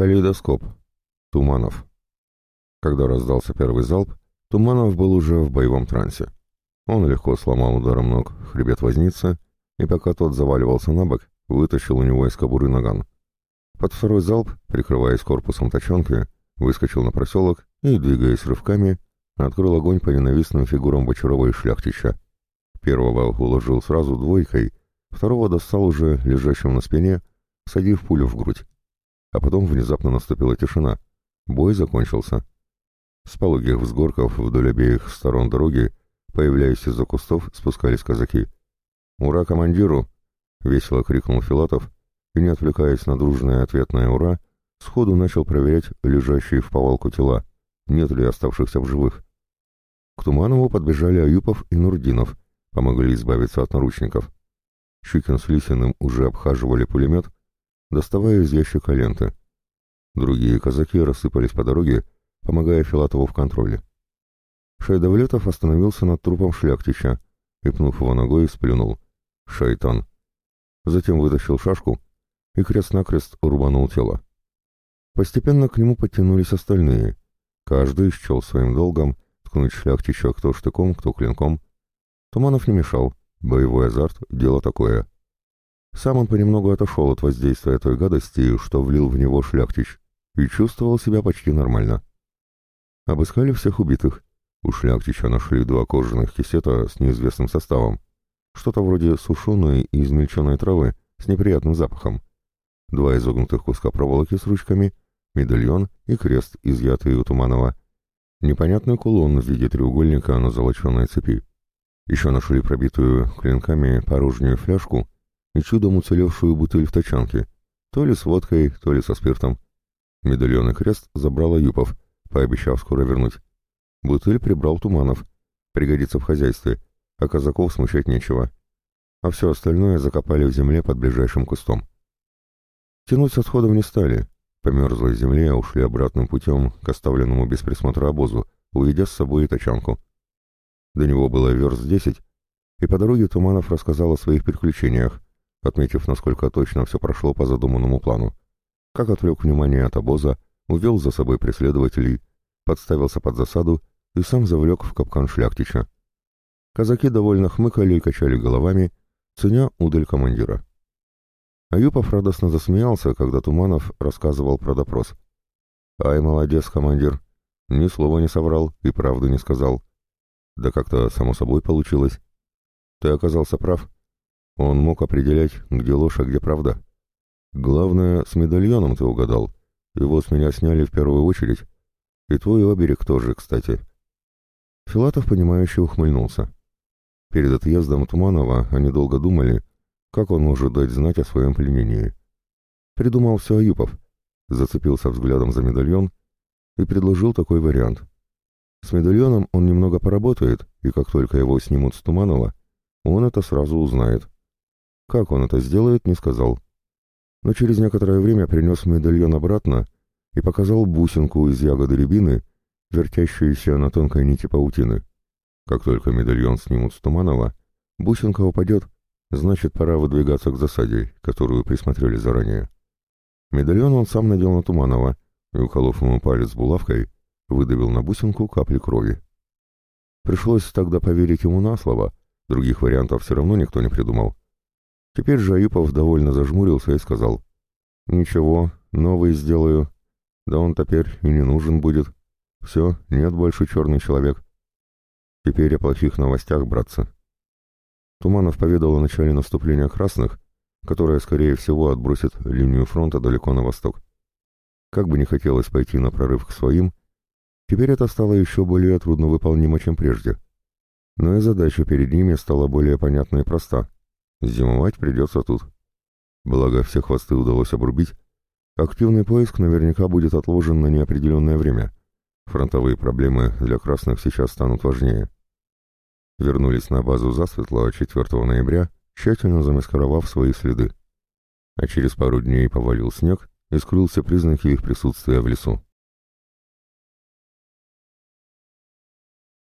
Калейдоскоп. Туманов. Когда раздался первый залп, Туманов был уже в боевом трансе. Он легко сломал ударом ног хребет возницы, и пока тот заваливался на бок, вытащил у него из кобуры наган. Под второй залп, прикрываясь корпусом тачанки, выскочил на проселок и, двигаясь рывками, открыл огонь по ненавистным фигурам Бочарова и Шляхтича. Первого уложил сразу двойкой, второго достал уже лежащим на спине, садив пулю в грудь. А потом внезапно наступила тишина. Бой закончился. С пологих взгорков вдоль обеих сторон дороги, появляясь из-за кустов, спускались казаки. «Ура командиру!» — весело крикнул Филатов, и, не отвлекаясь на дружное ответное «Ура!», сходу начал проверять лежащие в повалку тела, нет ли оставшихся в живых. К Туманову подбежали Аюпов и Нурдинов, помогли избавиться от наручников. Щукин с Лисиным уже обхаживали пулемет, доставая из ящика ленты. Другие казаки рассыпались по дороге, помогая Филатову в контроле. Шайдовлетов остановился над трупом шляхтича и, пнув его ногой, сплюнул. «Шайтан!» Затем вытащил шашку и крест-накрест рубанул тело. Постепенно к нему подтянулись остальные. Каждый счел своим долгом ткнуть шляхтича кто штыком, кто клинком. Туманов не мешал. Боевой азарт — дело такое. Сам он понемногу отошел от воздействия той гадости, что влил в него шляхтич, и чувствовал себя почти нормально. Обыскали всех убитых. У шляхтича нашли два кожаных кисета с неизвестным составом. Что-то вроде сушеной и измельченной травы с неприятным запахом. Два изогнутых куска проволоки с ручками, медальон и крест, изъятый у Туманова. Непонятный кулон в виде треугольника на золоченой цепи. Еще нашли пробитую клинками порожнюю фляжку и чудом уцелевшую бутыль в тачанке, то ли с водкой, то ли со спиртом. Медальон и крест забрал Юпов, пообещав скоро вернуть. Бутыль прибрал Туманов, пригодится в хозяйстве, а казаков смущать нечего. А все остальное закопали в земле под ближайшим кустом. Тянуть с отходом не стали. По мерзлой земле ушли обратным путем к оставленному без присмотра обозу, уведя с собой и тачанку. До него было верст десять, и по дороге Туманов рассказал о своих приключениях, отметив, насколько точно все прошло по задуманному плану. Как отвлек внимание от обоза, увел за собой преследователей, подставился под засаду и сам завлек в капкан шляхтича. Казаки довольно хмыкали и качали головами, ценя удаль командира. Аюпов радостно засмеялся, когда Туманов рассказывал про допрос. «Ай, молодец, командир! Ни слова не соврал и правду не сказал. Да как-то само собой получилось. Ты оказался прав. Он мог определять, где ложь, а где правда. Главное, с медальоном ты угадал. Его с меня сняли в первую очередь. И твой оберег тоже, кстати. Филатов, понимающе ухмыльнулся. Перед отъездом Туманова они долго думали, как он может дать знать о своем пленении. Придумал все Аюпов, зацепился взглядом за медальон и предложил такой вариант. С медальоном он немного поработает, и как только его снимут с Туманова, он это сразу узнает. Как он это сделает, не сказал но через некоторое время принес медальон обратно и показал бусинку из ягоды рябины, вертящуюся на тонкой нити паутины. Как только медальон снимут с Туманова, бусинка упадет, значит, пора выдвигаться к засаде, которую присмотрели заранее. Медальон он сам надел на Туманова и, уколов ему палец булавкой, выдавил на бусинку капли крови. Пришлось тогда поверить ему на слово, других вариантов все равно никто не придумал. Теперь же Аюпов довольно зажмурился и сказал, «Ничего, новый сделаю. Да он теперь и не нужен будет. Все, нет больше черный человек. Теперь о плохих новостях, братцы». Туманов поведал о начале наступления красных, которое, скорее всего, отбросит линию фронта далеко на восток. Как бы не хотелось пойти на прорыв к своим, теперь это стало еще более трудновыполнимо, чем прежде. Но и задача перед ними стала более понятна и проста — Зимовать придется тут. Благо, все хвосты удалось обрубить. Активный поиск наверняка будет отложен на неопределенное время. Фронтовые проблемы для красных сейчас станут важнее. Вернулись на базу засветло 4 ноября, тщательно замаскировав свои следы. А через пару дней повалил снег и скрылся признаки их присутствия в лесу.